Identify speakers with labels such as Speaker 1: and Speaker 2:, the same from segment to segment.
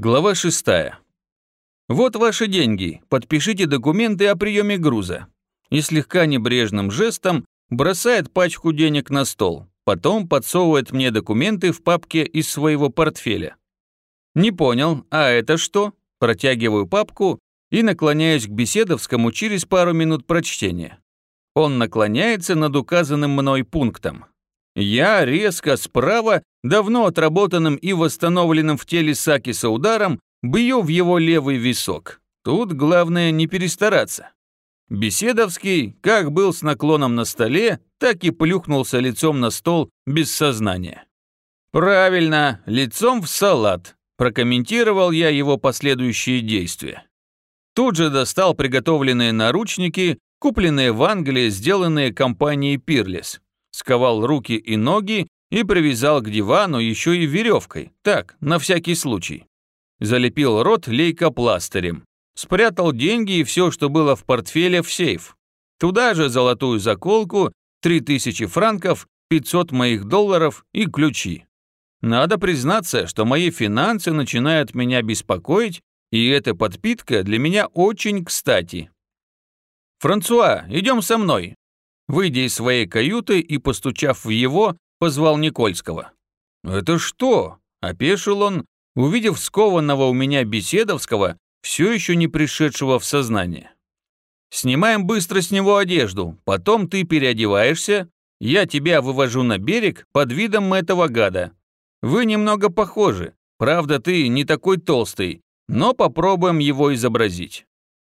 Speaker 1: Глава 6. Вот ваши деньги, подпишите документы о приеме груза. И слегка небрежным жестом бросает пачку денег на стол, потом подсовывает мне документы в папке из своего портфеля. Не понял, а это что? Протягиваю папку и наклоняюсь к Беседовскому через пару минут прочтения. Он наклоняется над указанным мной пунктом. Я резко справа, давно отработанным и восстановленным в теле Сакиса ударом, бью в его левый висок. Тут главное не перестараться. Беседовский, как был с наклоном на столе, так и плюхнулся лицом на стол без сознания. «Правильно, лицом в салат», – прокомментировал я его последующие действия. Тут же достал приготовленные наручники, купленные в Англии, сделанные компанией Пирлес сковал руки и ноги и привязал к дивану еще и веревкой, так, на всякий случай. Залепил рот лейкопластырем, спрятал деньги и все, что было в портфеле, в сейф. Туда же золотую заколку, 3000 франков, 500 моих долларов и ключи. Надо признаться, что мои финансы начинают меня беспокоить, и эта подпитка для меня очень кстати. «Франсуа, идем со мной», Выйдя из своей каюты и постучав в его, позвал Никольского. «Это что?» – опешил он, увидев скованного у меня Беседовского, все еще не пришедшего в сознание. «Снимаем быстро с него одежду, потом ты переодеваешься, я тебя вывожу на берег под видом этого гада. Вы немного похожи, правда ты не такой толстый, но попробуем его изобразить.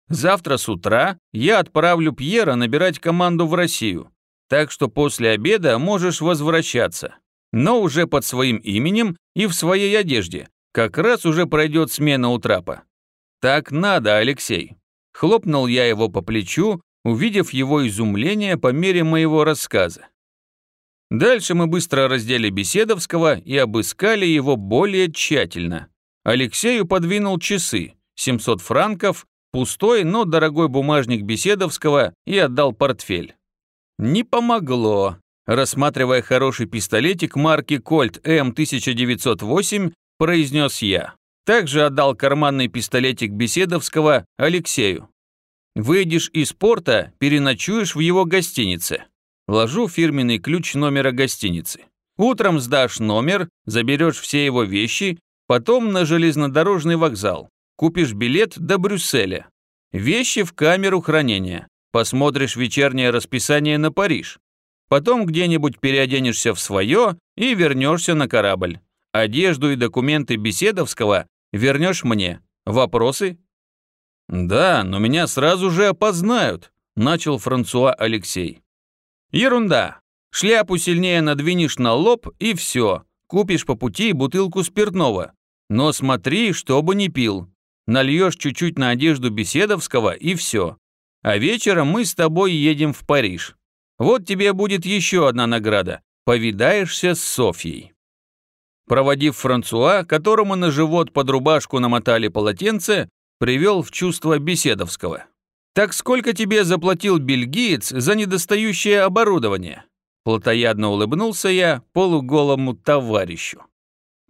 Speaker 1: Завтра с утра я отправлю Пьера набирать команду в Россию, так что после обеда можешь возвращаться, но уже под своим именем и в своей одежде, как раз уже пройдет смена у трапа. Так надо, Алексей. Хлопнул я его по плечу, увидев его изумление по мере моего рассказа. Дальше мы быстро раздели Беседовского и обыскали его более тщательно. Алексею подвинул часы, 700 франков пустой, но дорогой бумажник Беседовского и отдал портфель. Не помогло. Рассматривая хороший пистолетик марки Colt М1908, произнес я. Также отдал карманный пистолетик Беседовского Алексею. Выйдешь из порта, переночуешь в его гостинице. Ложу фирменный ключ номера гостиницы. Утром сдашь номер, заберешь все его вещи, потом на железнодорожный вокзал. Купишь билет до Брюсселя. Вещи в камеру хранения. Посмотришь вечернее расписание на Париж. Потом где-нибудь переоденешься в свое и вернешься на корабль. Одежду и документы Беседовского вернешь мне. Вопросы? Да, но меня сразу же опознают, начал Франсуа Алексей. Ерунда. Шляпу сильнее надвинешь на лоб и все. Купишь по пути бутылку спиртного. Но смотри, чтобы не пил. Нальешь чуть-чуть на одежду Беседовского и все. А вечером мы с тобой едем в Париж. Вот тебе будет еще одна награда. Повидаешься с Софьей. Проводив Франсуа, которому на живот под рубашку намотали полотенце, привел в чувство Беседовского. «Так сколько тебе заплатил бельгиец за недостающее оборудование?» Платоядно улыбнулся я полуголому товарищу.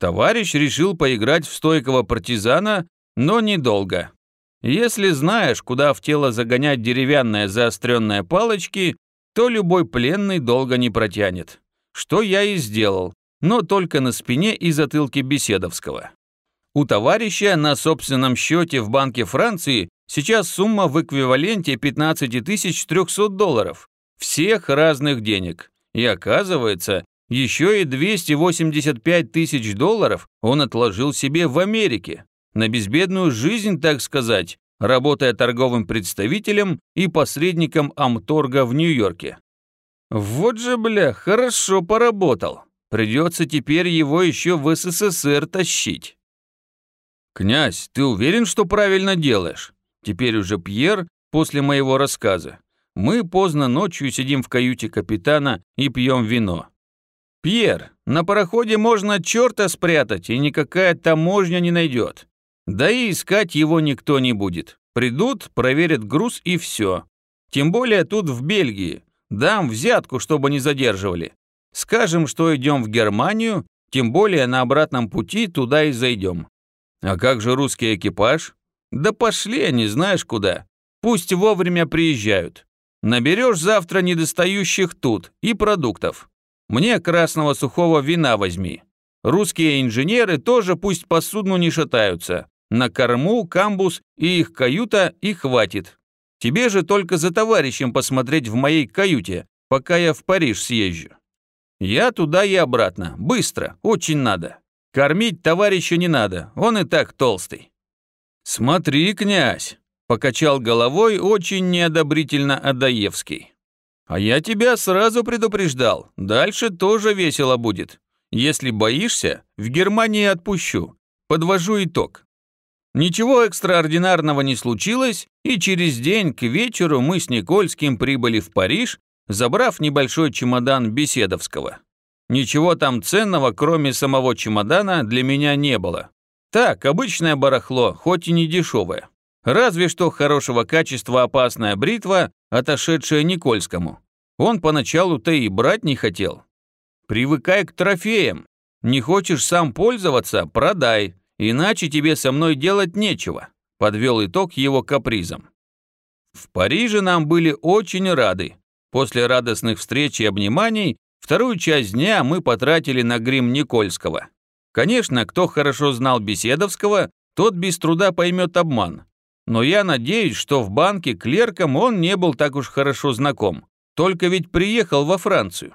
Speaker 1: Товарищ решил поиграть в стойкого партизана но недолго. Если знаешь, куда в тело загонять деревянные заостренные палочки, то любой пленный долго не протянет. Что я и сделал, но только на спине и затылке Беседовского. У товарища на собственном счете в Банке Франции сейчас сумма в эквиваленте 15 300 долларов. Всех разных денег. И оказывается, еще и 285 тысяч долларов он отложил себе в Америке на безбедную жизнь, так сказать, работая торговым представителем и посредником Амторга в Нью-Йорке. Вот же, бля, хорошо поработал. Придется теперь его еще в СССР тащить. «Князь, ты уверен, что правильно делаешь?» Теперь уже Пьер, после моего рассказа. Мы поздно ночью сидим в каюте капитана и пьем вино. «Пьер, на пароходе можно черта спрятать, и никакая таможня не найдет. Да и искать его никто не будет. Придут, проверят груз и все. Тем более тут в Бельгии. Дам взятку, чтобы не задерживали. Скажем, что идем в Германию, тем более на обратном пути туда и зайдем. А как же русский экипаж? Да пошли они знаешь куда. Пусть вовремя приезжают. Наберешь завтра недостающих тут и продуктов. Мне красного сухого вина возьми. Русские инженеры тоже пусть по судну не шатаются. На корму, камбус и их каюта и хватит. Тебе же только за товарищем посмотреть в моей каюте, пока я в Париж съезжу. Я туда и обратно, быстро, очень надо. Кормить товарища не надо, он и так толстый. Смотри, князь, покачал головой очень неодобрительно Адаевский. А я тебя сразу предупреждал, дальше тоже весело будет. Если боишься, в Германии отпущу. Подвожу итог. Ничего экстраординарного не случилось, и через день к вечеру мы с Никольским прибыли в Париж, забрав небольшой чемодан Беседовского. Ничего там ценного, кроме самого чемодана, для меня не было. Так, обычное барахло, хоть и не дешевое. Разве что хорошего качества опасная бритва, отошедшая Никольскому. Он поначалу-то и брать не хотел. Привыкай к трофеям. Не хочешь сам пользоваться – продай. Иначе тебе со мной делать нечего», – подвел итог его капризом. В Париже нам были очень рады. После радостных встреч и обниманий вторую часть дня мы потратили на грим Никольского. Конечно, кто хорошо знал Беседовского, тот без труда поймет обман. Но я надеюсь, что в банке клерком он не был так уж хорошо знаком, только ведь приехал во Францию.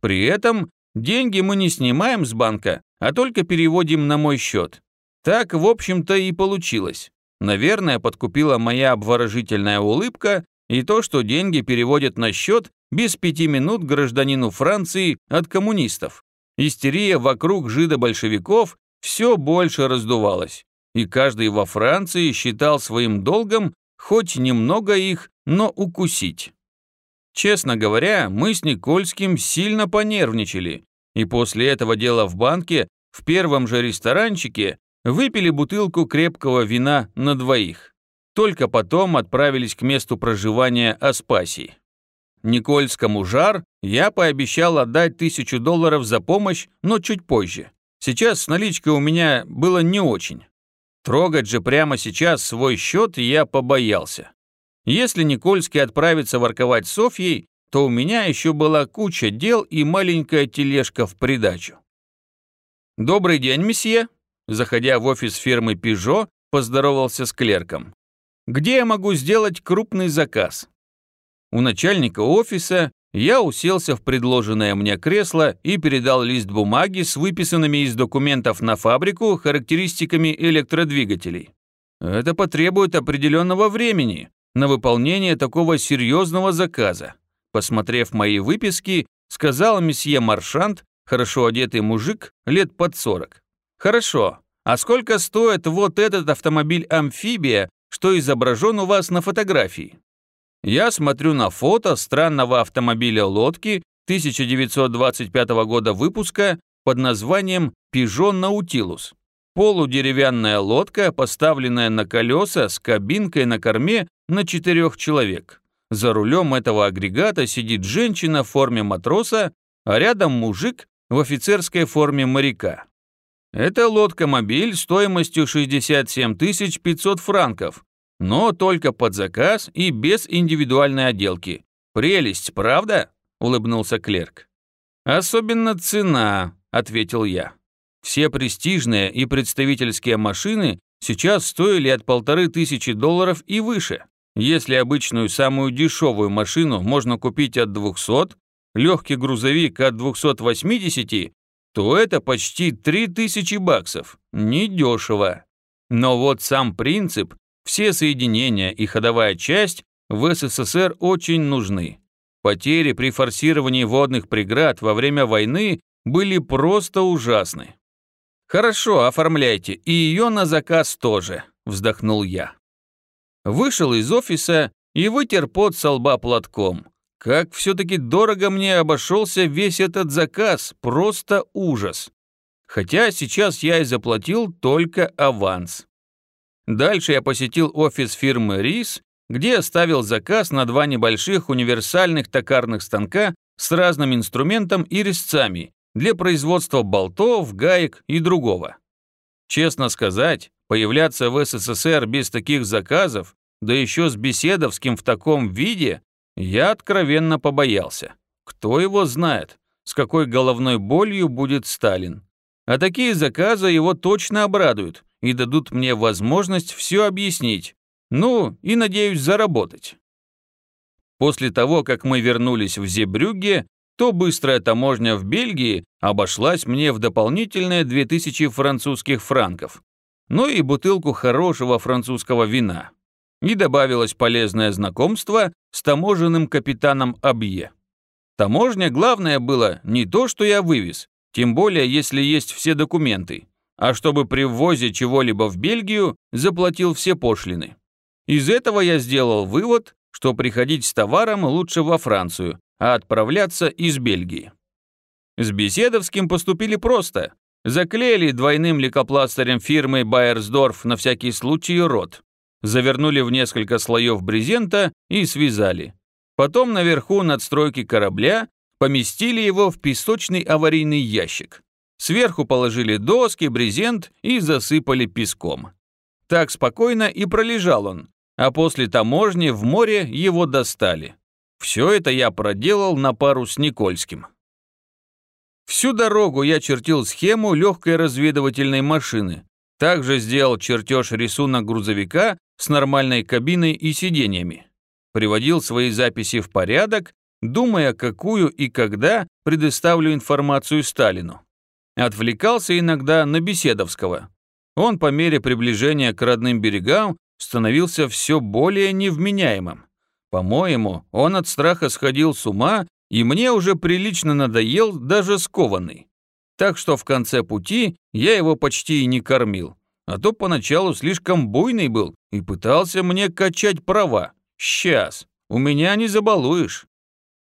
Speaker 1: При этом деньги мы не снимаем с банка, а только переводим на мой счет. Так, в общем-то, и получилось. Наверное, подкупила моя обворожительная улыбка и то, что деньги переводят на счет без пяти минут гражданину Франции от коммунистов. Истерия вокруг жидобольшевиков все больше раздувалась, и каждый во Франции считал своим долгом хоть немного их, но укусить. Честно говоря, мы с Никольским сильно понервничали, и после этого дела в банке в первом же ресторанчике Выпили бутылку крепкого вина на двоих. Только потом отправились к месту проживания Аспасии. Никольскому жар я пообещал отдать тысячу долларов за помощь, но чуть позже. Сейчас с наличкой у меня было не очень. Трогать же прямо сейчас свой счет я побоялся. Если Никольский отправится ворковать с Софьей, то у меня еще была куча дел и маленькая тележка в придачу. «Добрый день, месье», Заходя в офис фирмы Peugeot, поздоровался с клерком. «Где я могу сделать крупный заказ?» У начальника офиса я уселся в предложенное мне кресло и передал лист бумаги с выписанными из документов на фабрику характеристиками электродвигателей. Это потребует определенного времени на выполнение такого серьезного заказа. Посмотрев мои выписки, сказал месье Маршант, хорошо одетый мужик, лет под сорок. Хорошо. А сколько стоит вот этот автомобиль-амфибия, что изображен у вас на фотографии? Я смотрю на фото странного автомобиля-лодки 1925 года выпуска под названием Peugeot Nautilus. Полудеревянная лодка, поставленная на колеса с кабинкой на корме на четырех человек. За рулем этого агрегата сидит женщина в форме матроса, а рядом мужик в офицерской форме моряка. Это лодка-мобиль стоимостью 67 500 франков, но только под заказ и без индивидуальной отделки. Прелесть, правда? улыбнулся клерк. Особенно цена, ответил я. Все престижные и представительские машины сейчас стоили от полторы тысячи долларов и выше. Если обычную самую дешевую машину можно купить от 200, легкий грузовик от 280, то это почти 3000 баксов. Недешево. Но вот сам принцип, все соединения и ходовая часть в СССР очень нужны. Потери при форсировании водных преград во время войны были просто ужасны. «Хорошо, оформляйте, и ее на заказ тоже», – вздохнул я. Вышел из офиса и вытер пот со лба платком. Как все-таки дорого мне обошелся весь этот заказ, просто ужас. Хотя сейчас я и заплатил только аванс. Дальше я посетил офис фирмы РИС, где оставил заказ на два небольших универсальных токарных станка с разным инструментом и резцами для производства болтов, гаек и другого. Честно сказать, Появляться в СССР без таких заказов, да еще с Беседовским в таком виде, я откровенно побоялся. Кто его знает, с какой головной болью будет Сталин. А такие заказы его точно обрадуют и дадут мне возможность все объяснить. Ну, и, надеюсь, заработать. После того, как мы вернулись в Зебрюгге, то быстрая таможня в Бельгии обошлась мне в дополнительные 2000 французских франков, ну и бутылку хорошего французского вина. И добавилось полезное знакомство с таможенным капитаном Абье. Таможня главное было не то, что я вывез, тем более если есть все документы, а чтобы при ввозе чего-либо в Бельгию заплатил все пошлины. Из этого я сделал вывод, что приходить с товаром лучше во Францию, а отправляться из Бельгии. С Беседовским поступили просто. Заклеили двойным лейкопластырем фирмы Байерсдорф на всякий случай рот. Завернули в несколько слоев брезента и связали. Потом наверху надстройки корабля поместили его в песочный аварийный ящик. Сверху положили доски, брезент и засыпали песком. Так спокойно и пролежал он, а после таможни в море его достали. Все это я проделал на пару с Никольским. Всю дорогу я чертил схему легкой разведывательной машины. Также сделал чертеж рисунок грузовика с нормальной кабиной и сиденьями. Приводил свои записи в порядок, думая, какую и когда предоставлю информацию Сталину. Отвлекался иногда на Беседовского. Он по мере приближения к родным берегам становился все более невменяемым. По-моему, он от страха сходил с ума, и мне уже прилично надоел даже скованный. Так что в конце пути я его почти и не кормил, а то поначалу слишком буйный был и пытался мне качать права. Сейчас, у меня не забалуешь.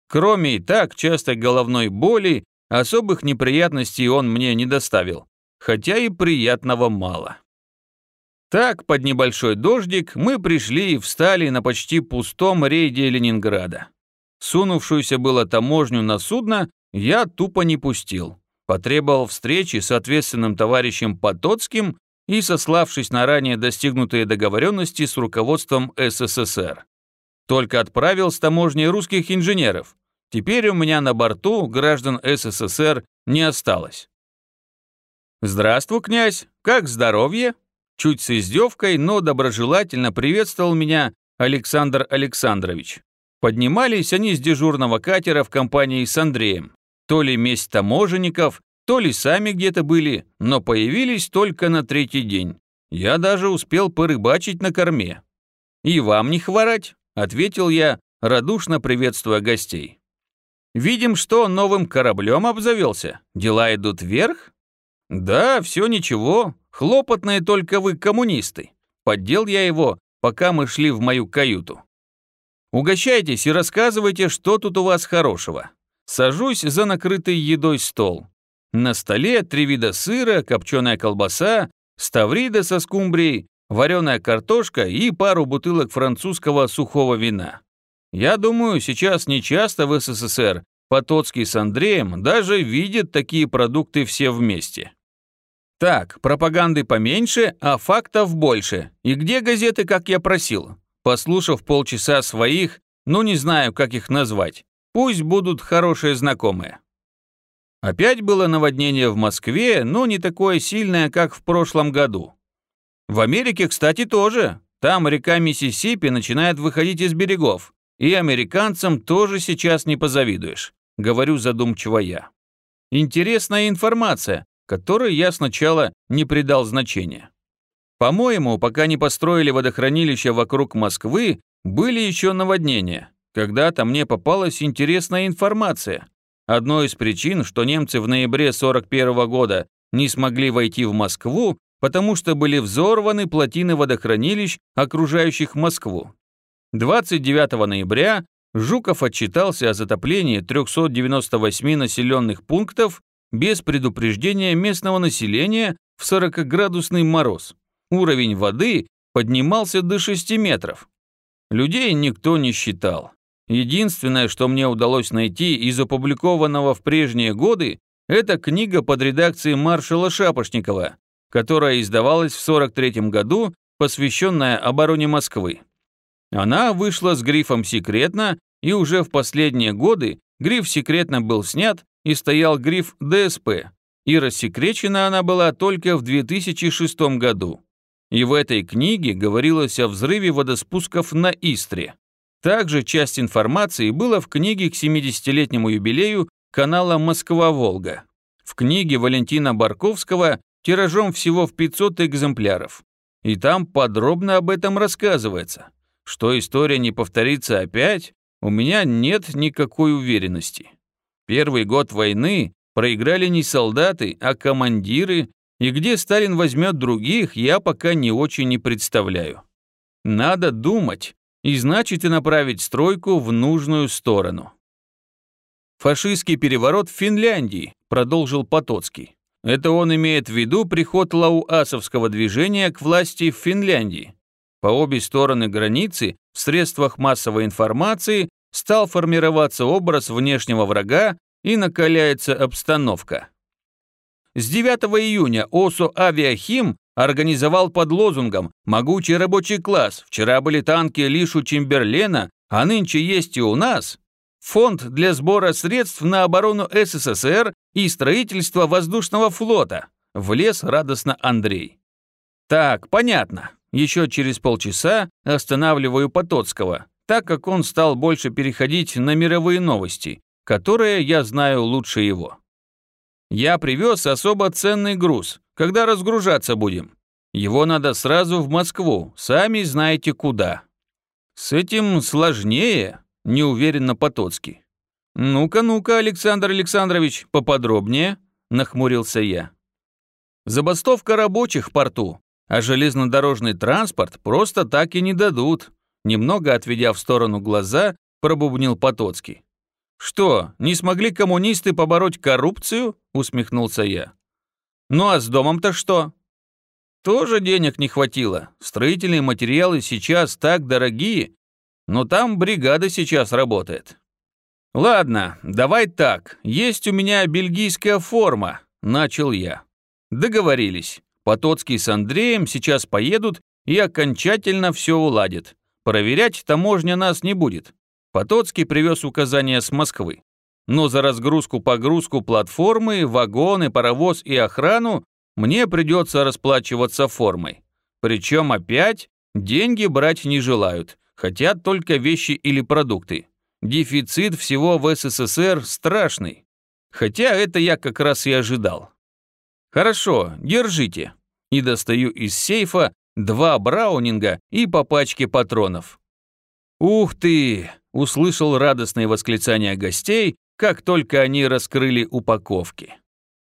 Speaker 1: Кроме и так частой головной боли, особых неприятностей он мне не доставил, хотя и приятного мало. Так, под небольшой дождик, мы пришли и встали на почти пустом рейде Ленинграда. Сунувшуюся было таможню на судно я тупо не пустил. Потребовал встречи с ответственным товарищем Потоцким и сославшись на ранее достигнутые договоренности с руководством СССР. Только отправил с таможней русских инженеров. Теперь у меня на борту граждан СССР не осталось. «Здравствуй, князь, как здоровье?» Чуть с издевкой, но доброжелательно приветствовал меня Александр Александрович. Поднимались они с дежурного катера в компании с Андреем. То ли месть таможенников, то ли сами где-то были, но появились только на третий день. Я даже успел порыбачить на корме. «И вам не хворать», — ответил я, радушно приветствуя гостей. «Видим, что новым кораблем обзавелся. Дела идут вверх?» «Да, все ничего. Хлопотные только вы коммунисты. Поддел я его, пока мы шли в мою каюту. Угощайтесь и рассказывайте, что тут у вас хорошего. Сажусь за накрытый едой стол. На столе три вида сыра, копченая колбаса, ставрида со скумбрией, вареная картошка и пару бутылок французского сухого вина. Я думаю, сейчас нечасто в СССР Потоцкий с Андреем даже видят такие продукты все вместе. Так, пропаганды поменьше, а фактов больше. И где газеты, как я просил? Послушав полчаса своих, ну не знаю, как их назвать. Пусть будут хорошие знакомые. Опять было наводнение в Москве, но не такое сильное, как в прошлом году. В Америке, кстати, тоже. Там река Миссисипи начинает выходить из берегов. И американцам тоже сейчас не позавидуешь, говорю задумчиво я. Интересная информация, которой я сначала не придал значения. По-моему, пока не построили водохранилища вокруг Москвы, были еще наводнения. Когда-то мне попалась интересная информация. Одной из причин, что немцы в ноябре 41 -го года не смогли войти в Москву, потому что были взорваны плотины водохранилищ, окружающих Москву. 29 ноября Жуков отчитался о затоплении 398 населенных пунктов без предупреждения местного населения в 40-градусный мороз. Уровень воды поднимался до 6 метров. Людей никто не считал. Единственное, что мне удалось найти из опубликованного в прежние годы, это книга под редакцией маршала Шапошникова которая издавалась в 43 году, посвященная обороне Москвы. Она вышла с грифом «Секретно», и уже в последние годы гриф «Секретно» был снят и стоял гриф «ДСП», и рассекречена она была только в 2006 году. И в этой книге говорилось о взрыве водоспусков на Истре. Также часть информации была в книге к 70-летнему юбилею канала «Москва-Волга». В книге Валентина Барковского тиражом всего в 500 экземпляров. И там подробно об этом рассказывается. Что история не повторится опять, у меня нет никакой уверенности. Первый год войны проиграли не солдаты, а командиры, и где Сталин возьмет других, я пока не очень не представляю. Надо думать, и значит и направить стройку в нужную сторону. Фашистский переворот в Финляндии, продолжил Потоцкий. Это он имеет в виду приход лауасовского движения к власти в Финляндии. По обе стороны границы в средствах массовой информации стал формироваться образ внешнего врага и накаляется обстановка. С 9 июня ОСО «Авиахим» организовал под лозунгом «Могучий рабочий класс, вчера были танки лишь у Чемберлена, а нынче есть и у нас» фонд для сбора средств на оборону СССР и строительство воздушного флота. Влез радостно Андрей. Так, понятно. Еще через полчаса останавливаю Потоцкого, так как он стал больше переходить на мировые новости, которые я знаю лучше его. Я привез особо ценный груз. Когда разгружаться будем? Его надо сразу в Москву, сами знаете куда. С этим сложнее, неуверенно Потоцкий. «Ну-ка, ну-ка, Александр Александрович, поподробнее», – нахмурился я. «Забастовка рабочих в порту, а железнодорожный транспорт просто так и не дадут», немного отведя в сторону глаза, пробубнил Потоцкий. «Что, не смогли коммунисты побороть коррупцию?» – усмехнулся я. «Ну а с домом-то что?» «Тоже денег не хватило. Строительные материалы сейчас так дорогие, но там бригада сейчас работает. Ладно, давай так, есть у меня бельгийская форма, начал я. Договорились. Потоцкий с Андреем сейчас поедут и окончательно все уладят. Проверять таможня нас не будет. Потоцкий привез указания с Москвы. Но за разгрузку-погрузку платформы, вагоны, паровоз и охрану мне придется расплачиваться формой. Причем опять деньги брать не желают. Хотят только вещи или продукты. Дефицит всего в СССР страшный. Хотя это я как раз и ожидал. Хорошо, держите. И достаю из сейфа два браунинга и по пачке патронов. «Ух ты!» – услышал радостные восклицания гостей, как только они раскрыли упаковки.